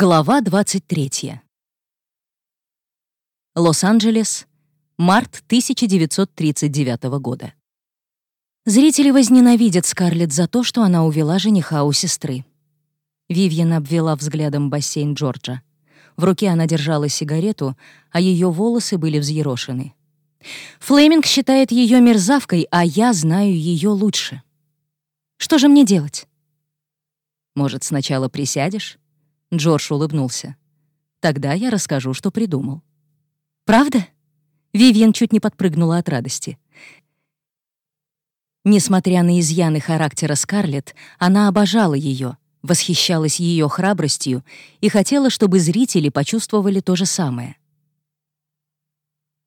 Глава 23. Лос-Анджелес, март 1939 года. Зрители возненавидят Скарлетт за то, что она увела жениха у сестры. Вивьен обвела взглядом бассейн Джорджа. В руке она держала сигарету, а ее волосы были взъерошены. Флеминг считает ее мерзавкой, а я знаю ее лучше. Что же мне делать? Может, сначала присядешь? Джордж улыбнулся. «Тогда я расскажу, что придумал». «Правда?» Вивьен чуть не подпрыгнула от радости. Несмотря на изъяны характера Скарлетт, она обожала ее, восхищалась ее храбростью и хотела, чтобы зрители почувствовали то же самое.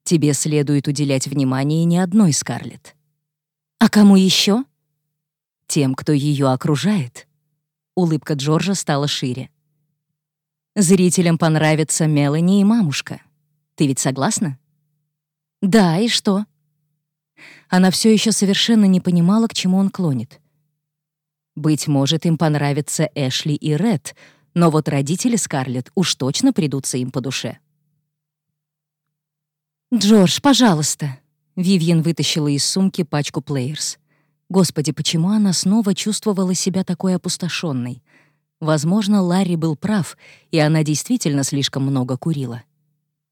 Тебе следует уделять внимание не одной Скарлетт. А кому еще? Тем, кто ее окружает. Улыбка Джорджа стала шире. Зрителям понравится Мелани и мамушка. Ты ведь согласна? Да, и что? Она все еще совершенно не понимала, к чему он клонит. Быть может, им понравятся Эшли и Ред, но вот родители Скарлетт уж точно придутся им по душе. «Джордж, пожалуйста!» Вивьен вытащила из сумки пачку плеерс. Господи, почему она снова чувствовала себя такой опустошенной? Возможно, Ларри был прав, и она действительно слишком много курила.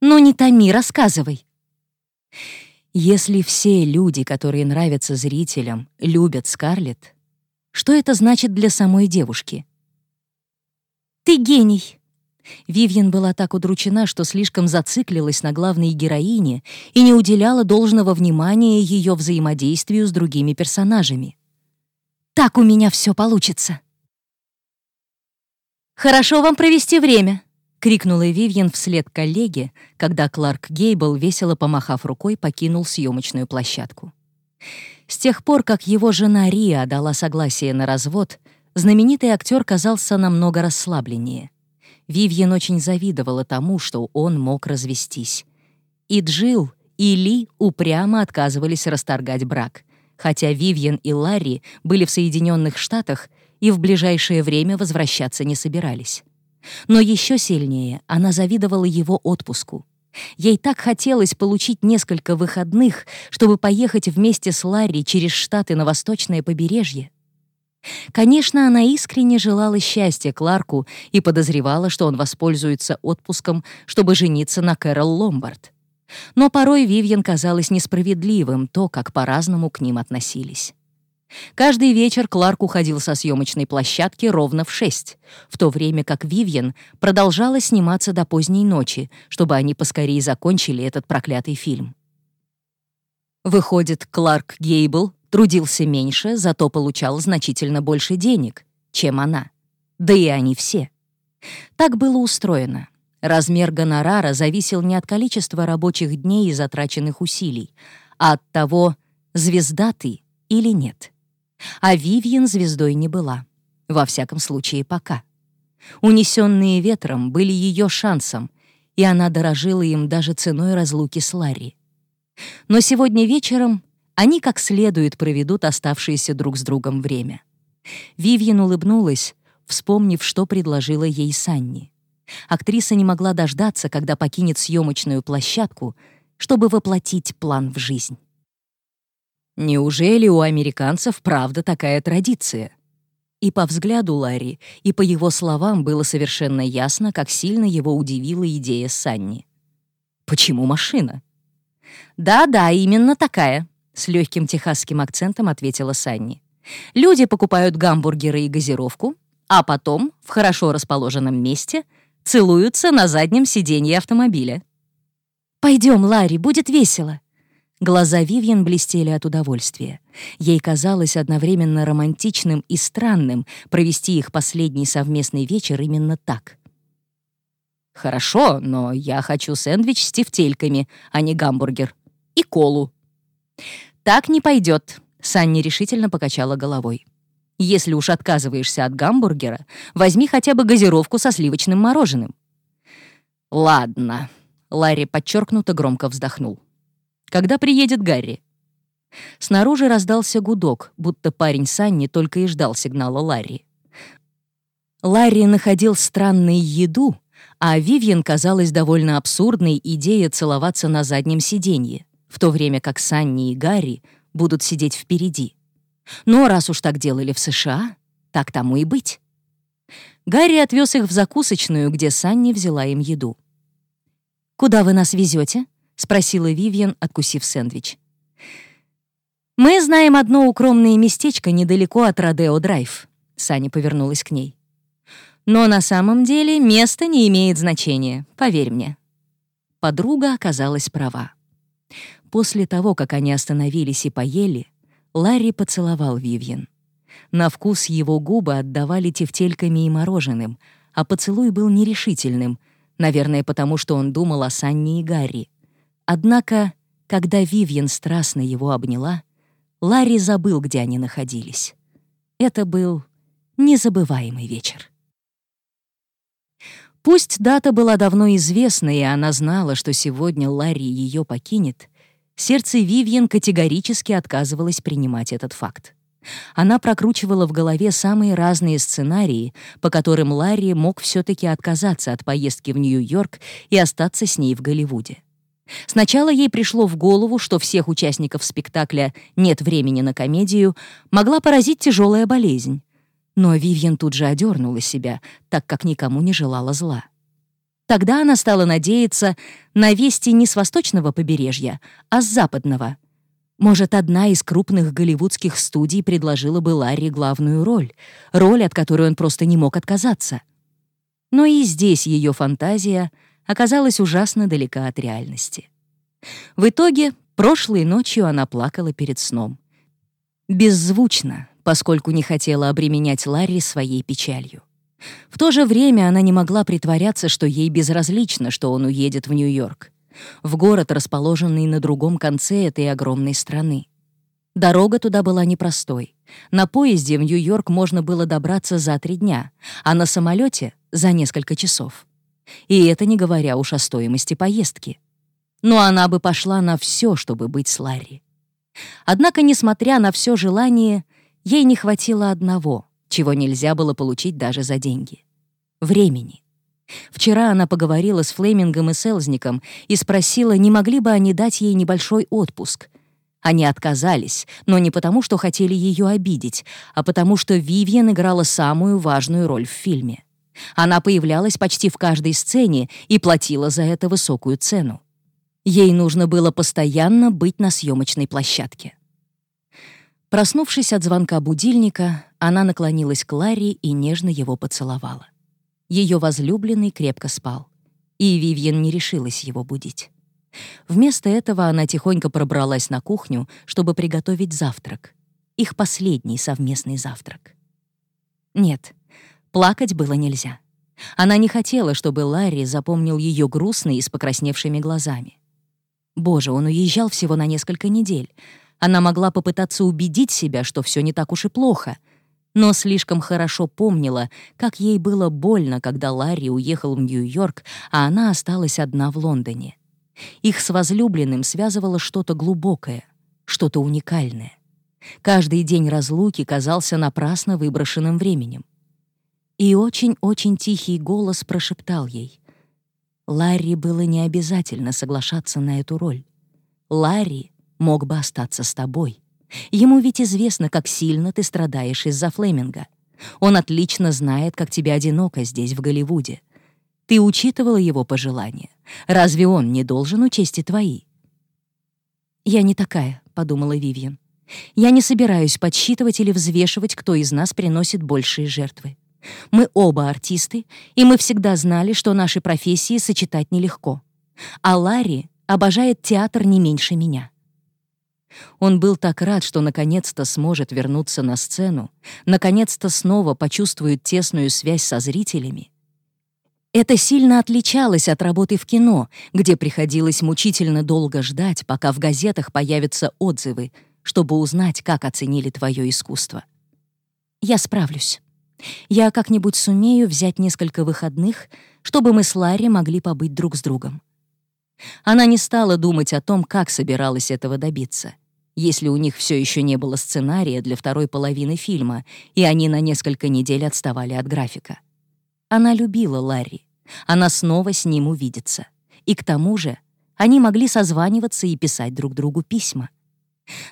«Ну не томи, рассказывай!» Если все люди, которые нравятся зрителям, любят Скарлетт, что это значит для самой девушки? «Ты гений!» Вивьен была так удручена, что слишком зациклилась на главной героине и не уделяла должного внимания ее взаимодействию с другими персонажами. «Так у меня все получится!» «Хорошо вам провести время!» — крикнула Вивьен вслед коллеге, когда Кларк Гейбл, весело помахав рукой, покинул съемочную площадку. С тех пор, как его жена Риа дала согласие на развод, знаменитый актер казался намного расслабленнее. Вивьен очень завидовала тому, что он мог развестись. И Джилл, и Ли упрямо отказывались расторгать брак, хотя Вивьен и Ларри были в Соединенных Штатах и в ближайшее время возвращаться не собирались. Но еще сильнее она завидовала его отпуску. Ей так хотелось получить несколько выходных, чтобы поехать вместе с Ларри через Штаты на восточное побережье. Конечно, она искренне желала счастья Кларку и подозревала, что он воспользуется отпуском, чтобы жениться на Кэрол Ломбард. Но порой Вивьен казалось несправедливым то, как по-разному к ним относились. Каждый вечер Кларк уходил со съемочной площадки ровно в шесть, в то время как Вивьен продолжала сниматься до поздней ночи, чтобы они поскорее закончили этот проклятый фильм. Выходит, Кларк Гейбл трудился меньше, зато получал значительно больше денег, чем она. Да и они все. Так было устроено. Размер гонорара зависел не от количества рабочих дней и затраченных усилий, а от того, звезда ты или нет. А Вивьен звездой не была. Во всяком случае, пока. Унесенные ветром были ее шансом, и она дорожила им даже ценой разлуки с Ларри. Но сегодня вечером они как следует проведут оставшееся друг с другом время. Вивьен улыбнулась, вспомнив, что предложила ей Санни. Актриса не могла дождаться, когда покинет съемочную площадку, чтобы воплотить план в жизнь. Неужели у американцев правда такая традиция? И по взгляду Ларри, и по его словам было совершенно ясно, как сильно его удивила идея Санни. «Почему машина?» «Да-да, именно такая», — с легким техасским акцентом ответила Санни. «Люди покупают гамбургеры и газировку, а потом, в хорошо расположенном месте, целуются на заднем сиденье автомобиля». «Пойдем, Ларри, будет весело», Глаза Вивьен блестели от удовольствия. Ей казалось одновременно романтичным и странным провести их последний совместный вечер именно так. «Хорошо, но я хочу сэндвич с тефтельками, а не гамбургер. И колу». «Так не пойдет», — Санни решительно покачала головой. «Если уж отказываешься от гамбургера, возьми хотя бы газировку со сливочным мороженым». «Ладно», — Ларри подчеркнуто громко вздохнул. Когда приедет Гарри?» Снаружи раздался гудок, будто парень Санни только и ждал сигнала Ларри. Ларри находил странной еду, а Вивьен казалась довольно абсурдной идея целоваться на заднем сиденье, в то время как Санни и Гарри будут сидеть впереди. Но раз уж так делали в США, так тому и быть. Гарри отвез их в закусочную, где Санни взяла им еду. «Куда вы нас везете? Спросила Вивьен, откусив сэндвич. «Мы знаем одно укромное местечко недалеко от Родео-Драйв», — Саня повернулась к ней. «Но на самом деле место не имеет значения, поверь мне». Подруга оказалась права. После того, как они остановились и поели, Ларри поцеловал Вивьен. На вкус его губы отдавали тефтельками и мороженым, а поцелуй был нерешительным, наверное, потому что он думал о Санне и Гарри. Однако, когда Вивьен страстно его обняла, Ларри забыл, где они находились. Это был незабываемый вечер. Пусть дата была давно известна, и она знала, что сегодня Ларри ее покинет, сердце Вивьен категорически отказывалось принимать этот факт. Она прокручивала в голове самые разные сценарии, по которым Ларри мог все таки отказаться от поездки в Нью-Йорк и остаться с ней в Голливуде. Сначала ей пришло в голову, что всех участников спектакля «Нет времени на комедию» могла поразить тяжелая болезнь. Но Вивьен тут же одернула себя, так как никому не желала зла. Тогда она стала надеяться на вести не с восточного побережья, а с западного — может, одна из крупных голливудских студий предложила бы Ларри главную роль, роль, от которой он просто не мог отказаться. Но и здесь ее фантазия оказалась ужасно далека от реальности. В итоге, прошлой ночью она плакала перед сном. Беззвучно, поскольку не хотела обременять Ларри своей печалью. В то же время она не могла притворяться, что ей безразлично, что он уедет в Нью-Йорк в город, расположенный на другом конце этой огромной страны. Дорога туда была непростой. На поезде в Нью-Йорк можно было добраться за три дня, а на самолете — за несколько часов. И это не говоря уж о стоимости поездки. Но она бы пошла на все, чтобы быть с Ларри. Однако, несмотря на все желание, ей не хватило одного, чего нельзя было получить даже за деньги — времени. Вчера она поговорила с Флемингом и Селзником и спросила, не могли бы они дать ей небольшой отпуск. Они отказались, но не потому, что хотели ее обидеть, а потому что Вивьен играла самую важную роль в фильме. Она появлялась почти в каждой сцене и платила за это высокую цену. Ей нужно было постоянно быть на съемочной площадке. Проснувшись от звонка будильника, она наклонилась к Ларри и нежно его поцеловала. Ее возлюбленный крепко спал, и Вивьен не решилась его будить. Вместо этого она тихонько пробралась на кухню, чтобы приготовить завтрак. Их последний совместный завтрак. Нет, плакать было нельзя. Она не хотела, чтобы Ларри запомнил ее грустной и с покрасневшими глазами. Боже, он уезжал всего на несколько недель. Она могла попытаться убедить себя, что все не так уж и плохо — но слишком хорошо помнила, как ей было больно, когда Ларри уехал в Нью-Йорк, а она осталась одна в Лондоне. Их с возлюбленным связывало что-то глубокое, что-то уникальное. Каждый день разлуки казался напрасно выброшенным временем. И очень-очень тихий голос прошептал ей. Ларри было не обязательно соглашаться на эту роль. Ларри мог бы остаться с тобой. Ему ведь известно, как сильно ты страдаешь из-за Флеминга. Он отлично знает, как тебе одиноко здесь, в Голливуде. Ты учитывала его пожелания. Разве он не должен учесть и твои? «Я не такая», — подумала Вивьен. «Я не собираюсь подсчитывать или взвешивать, кто из нас приносит большие жертвы. Мы оба артисты, и мы всегда знали, что наши профессии сочетать нелегко. А Ларри обожает театр не меньше меня. Он был так рад, что наконец-то сможет вернуться на сцену, наконец-то снова почувствует тесную связь со зрителями. Это сильно отличалось от работы в кино, где приходилось мучительно долго ждать, пока в газетах появятся отзывы, чтобы узнать, как оценили твое искусство. Я справлюсь. Я как-нибудь сумею взять несколько выходных, чтобы мы с Ларри могли побыть друг с другом. Она не стала думать о том, как собиралась этого добиться. Если у них все еще не было сценария для второй половины фильма, и они на несколько недель отставали от графика. Она любила Ларри. Она снова с ним увидится. И к тому же они могли созваниваться и писать друг другу письма.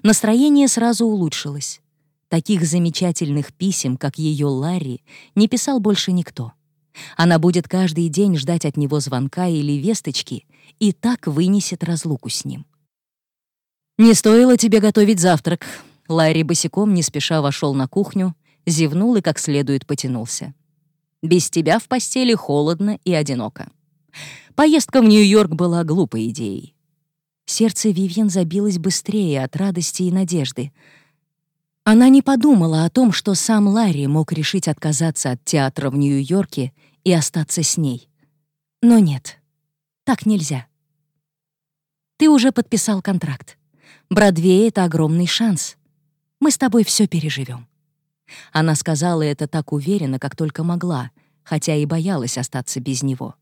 Настроение сразу улучшилось. Таких замечательных писем, как ее Ларри, не писал больше никто. Она будет каждый день ждать от него звонка или весточки и так вынесет разлуку с ним. «Не стоило тебе готовить завтрак». Ларри босиком не спеша вошел на кухню, зевнул и как следует потянулся. «Без тебя в постели холодно и одиноко. Поездка в Нью-Йорк была глупой идеей». Сердце Вивьен забилось быстрее от радости и надежды. Она не подумала о том, что сам Ларри мог решить отказаться от театра в Нью-Йорке и остаться с ней. Но нет, так нельзя. Ты уже подписал контракт. Бродвей — это огромный шанс. Мы с тобой все переживем. Она сказала это так уверенно, как только могла, хотя и боялась остаться без него.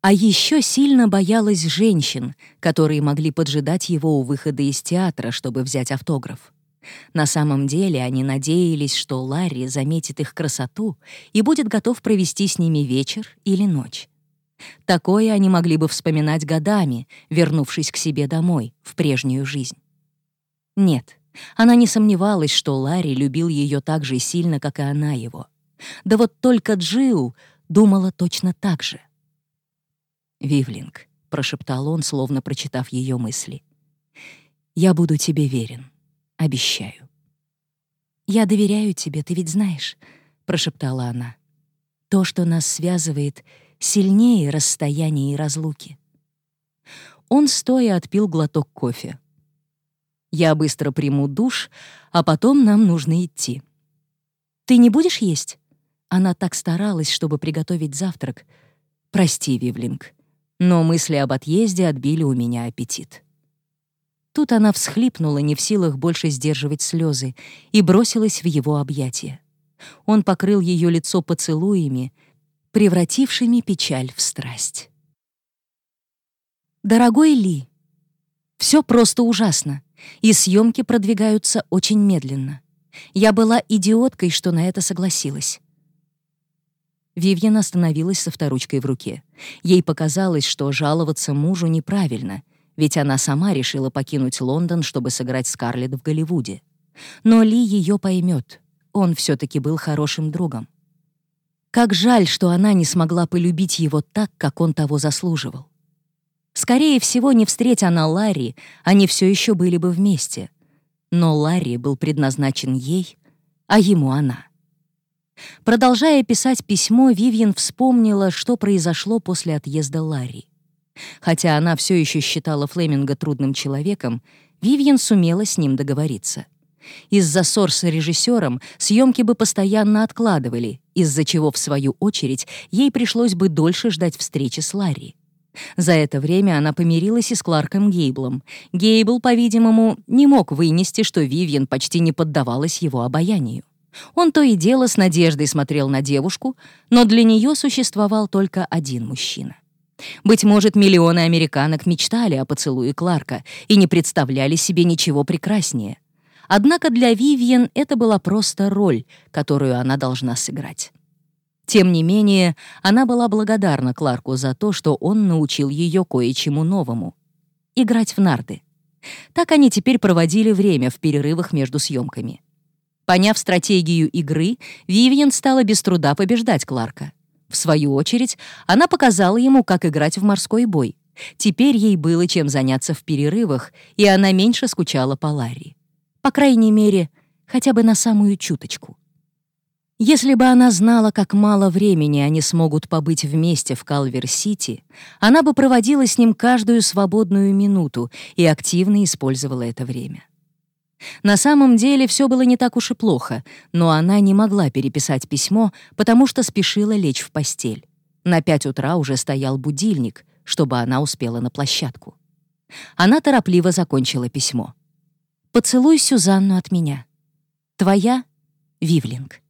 А еще сильно боялась женщин, которые могли поджидать его у выхода из театра, чтобы взять автограф. На самом деле они надеялись, что Ларри заметит их красоту и будет готов провести с ними вечер или ночь. Такое они могли бы вспоминать годами, вернувшись к себе домой, в прежнюю жизнь. Нет, она не сомневалась, что Ларри любил ее так же сильно, как и она его. Да вот только Джилл думала точно так же. «Вивлинг», — прошептал он, словно прочитав ее мысли, — «я буду тебе верен». Обещаю. «Я доверяю тебе, ты ведь знаешь», — прошептала она. «То, что нас связывает, сильнее расстояния и разлуки». Он стоя отпил глоток кофе. «Я быстро приму душ, а потом нам нужно идти». «Ты не будешь есть?» Она так старалась, чтобы приготовить завтрак. «Прости, Вивлинг, но мысли об отъезде отбили у меня аппетит». Тут она всхлипнула, не в силах больше сдерживать слезы, и бросилась в его объятия. Он покрыл ее лицо поцелуями, превратившими печаль в страсть. «Дорогой Ли, все просто ужасно, и съемки продвигаются очень медленно. Я была идиоткой, что на это согласилась». Вивьен остановилась со вторучкой в руке. Ей показалось, что жаловаться мужу неправильно — ведь она сама решила покинуть Лондон, чтобы сыграть Скарлетт в Голливуде. Но Ли ее поймет. Он все-таки был хорошим другом. Как жаль, что она не смогла полюбить его так, как он того заслуживал. Скорее всего, не встретя она Ларри, они все еще были бы вместе. Но Ларри был предназначен ей, а ему она. Продолжая писать письмо, Вивьен вспомнила, что произошло после отъезда Ларри. Хотя она все еще считала Флеминга трудным человеком, Вивьен сумела с ним договориться. Из-за ссор с режиссером съемки бы постоянно откладывали, из-за чего, в свою очередь, ей пришлось бы дольше ждать встречи с Ларри. За это время она помирилась и с Кларком Гейблом. Гейбл, по-видимому, не мог вынести, что Вивьен почти не поддавалась его обаянию. Он то и дело с надеждой смотрел на девушку, но для нее существовал только один мужчина — быть может, миллионы американок мечтали о поцелуе Кларка и не представляли себе ничего прекраснее. Однако для Вивьен это была просто роль, которую она должна сыграть. Тем не менее, она была благодарна Кларку за то, что он научил ее кое-чему новому — играть в нарды. Так они теперь проводили время в перерывах между съемками. Поняв стратегию игры, Вивьен стала без труда побеждать Кларка. В свою очередь, она показала ему, как играть в морской бой. Теперь ей было чем заняться в перерывах, и она меньше скучала по Ларри. По крайней мере, хотя бы на самую чуточку. Если бы она знала, как мало времени они смогут побыть вместе в Калвер-Сити, она бы проводила с ним каждую свободную минуту и активно использовала это время. На самом деле все было не так уж и плохо, но она не могла переписать письмо, потому что спешила лечь в постель. На пять утра уже стоял будильник, чтобы она успела на площадку. Она торопливо закончила письмо. «Поцелуй Сюзанну от меня. Твоя Вивлинг».